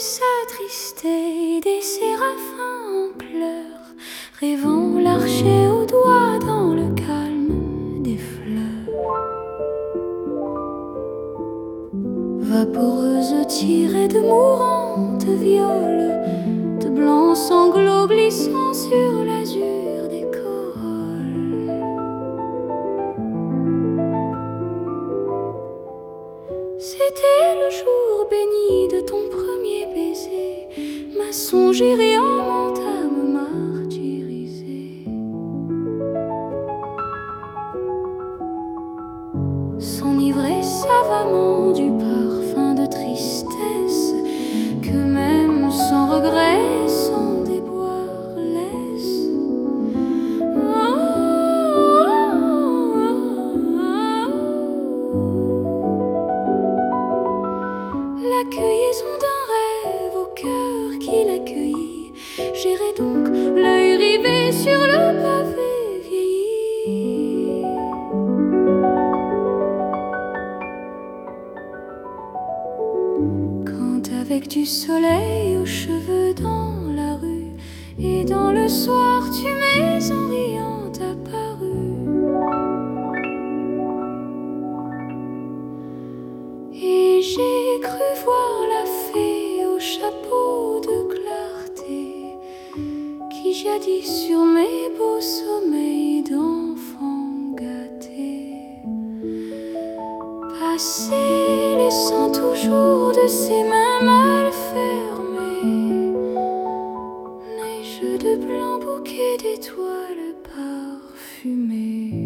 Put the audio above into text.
s'attrister, des séraphins en pleurs, rêvant l'archer au doigt dans le calme des fleurs. Vaporeuse tirée de mourantes violes, de blancs sanglots glissant sur l'azur des corolles. C'était le jour béni de ton ma songerie en mon âme martyrisée. S'enivrer savamment du parfum de tristesse que même sans regret, sans déboire laisse. Cœur qui. J'irai donc l'œil rivé sur le pavé. Quand avec du soleil aux cheveux dans la rue et dans le soir jadis sur mes beaux sommeils d'enfant gâté passer, laissant toujours de ses mains mal fermées neige de blanc bouquet d'étoiles parfumées.